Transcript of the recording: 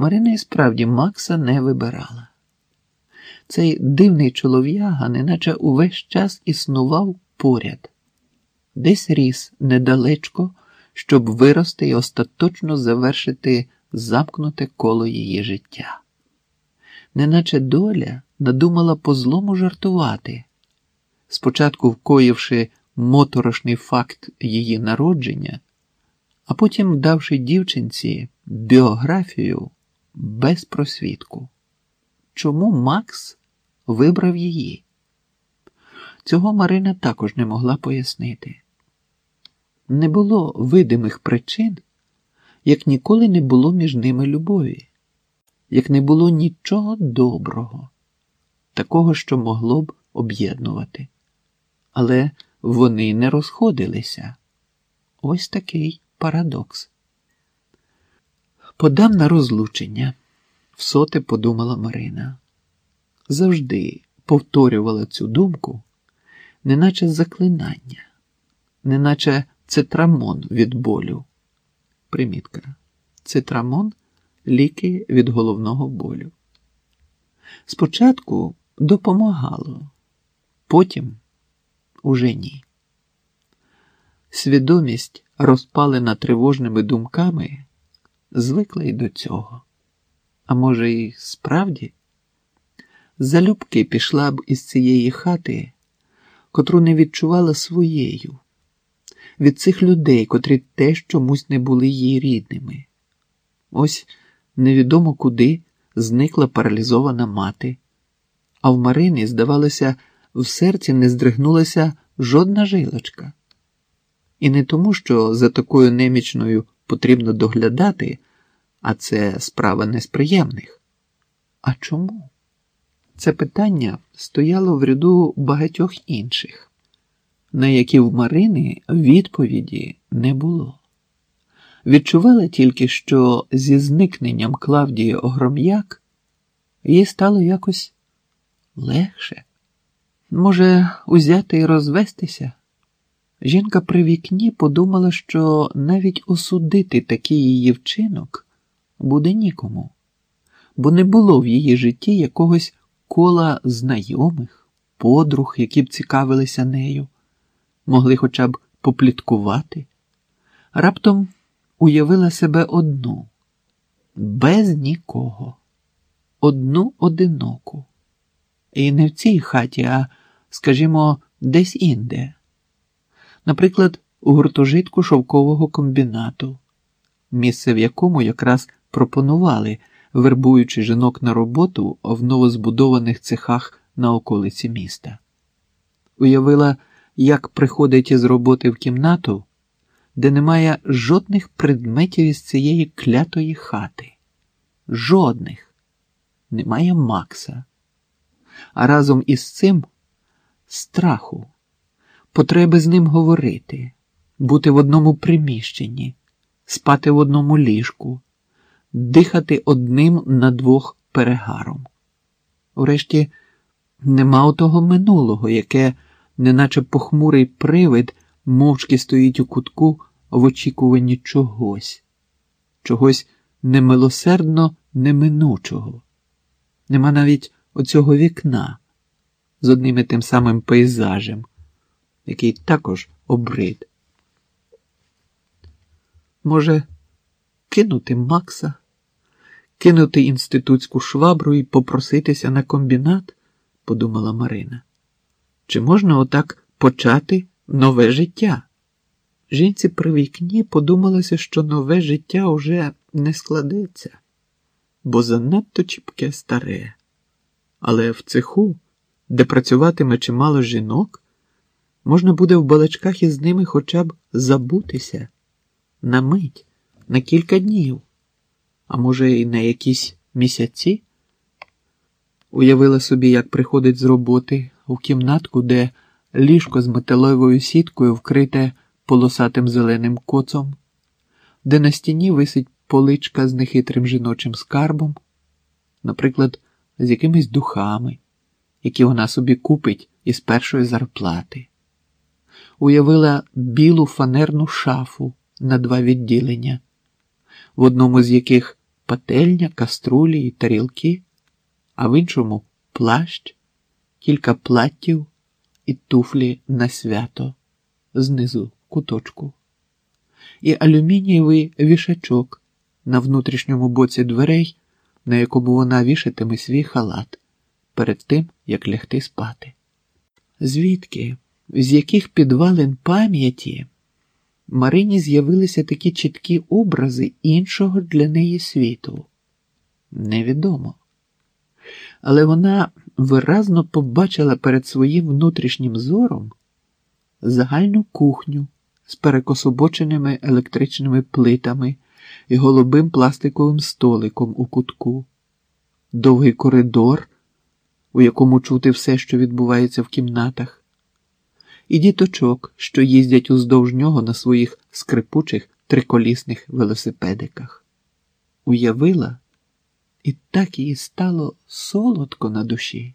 Марина і справді Макса не вибирала. Цей дивний чолов'яга, неначе увесь час існував поряд, десь ріс недалечко, щоб вирости і остаточно завершити замкнуте коло її життя. Неначе доля надумала по злому жартувати, спочатку вкоївши моторошний факт її народження, а потім давши дівчинці біографію без просвідку. Чому Макс вибрав її? Цього Марина також не могла пояснити. Не було видимих причин, як ніколи не було між ними любові, як не було нічого доброго, такого, що могло б об'єднувати. Але вони не розходилися. Ось такий парадокс. Подам на розлучення, всоте подумала Марина. Завжди повторювала цю думку, неначе заклинання, неначе цитрамон від болю. Примітка. Цитрамон ліки від головного болю. Спочатку допомагало, потім уже ні. Свідомість, розпалена тривожними думками, звикла й до цього. А може, і справді, залюбки пішла б із цієї хати, котру не відчувала своєю, від цих людей, котрі теж чомусь не були її рідними. Ось невідомо куди зникла паралізована мати, а в Марині, здавалося, в серці не здригнулася жодна жилочка. І не тому, що за такою немічною потрібно доглядати, а це справа не з приємних. А чому? Це питання стояло в ряду багатьох інших, на які в Марини відповіді не було. Відчувала тільки, що зі зникненням Клавдії Огром'як їй стало якось легше. Може, узяти і розвестися? Жінка при вікні подумала, що навіть осудити такий її вчинок буде нікому, бо не було в її житті якогось кола знайомих, подруг, які б цікавилися нею, могли хоча б попліткувати. Раптом уявила себе одну, без нікого, одну одиноку. І не в цій хаті, а, скажімо, десь інде. Наприклад, у гуртожитку шовкового комбінату, місце в якому якраз пропонували, вербуючи жінок на роботу в новозбудованих цехах на околиці міста. Уявила, як приходить із роботи в кімнату, де немає жодних предметів із цієї клятої хати. Жодних. Немає Макса. А разом із цим страху, потреби з ним говорити, бути в одному приміщенні, спати в одному ліжку, дихати одним на двох перегаром. Урешті, нема отого минулого, яке, неначе похмурий привид, мовчки стоїть у кутку в очікуванні чогось, чогось немилосердно неминучого. Нема навіть оцього вікна з одним і тим самим пейзажем, який також обрид. Може, кинути Макса, кинути інститутську швабру і попроситися на комбінат, подумала Марина. Чи можна отак почати нове життя? Жінці при вікні подумалося, що нове життя уже не складеться, бо занадто чіпке старе. Але в цеху, де працюватиме чимало жінок, можна буде в балачках із ними хоча б забутися на мить, на кілька днів, а може, і на якісь місяці. Уявила собі, як приходить з роботи у кімнатку, де ліжко з металевою сіткою вкрите полосатим зеленим коцом, де на стіні висить поличка з нехитрим жіночим скарбом, наприклад, з якимись духами, які вона собі купить із першої зарплати. Уявила білу фанерну шафу на два відділення, в одному з яких пательня, каструлі і тарілки, а в іншому плащ, кілька платтів і туфлі на свято знизу куточку, і алюмінієвий вішачок на внутрішньому боці дверей, на якому вона вішатиме свій халат перед тим, як лягти спати. Звідки, з яких підвалин пам'яті Марині з'явилися такі чіткі образи іншого для неї світу? Невідомо. Але вона виразно побачила перед своїм внутрішнім зором загальну кухню з перекособоченими електричними плитами і голубим пластиковим столиком у кутку, довгий коридор, у якому чути все, що відбувається в кімнатах, і діточок, що їздять уздовж нього на своїх скрипучих триколісних велосипедиках. Уявила, і так їй стало солодко на душі.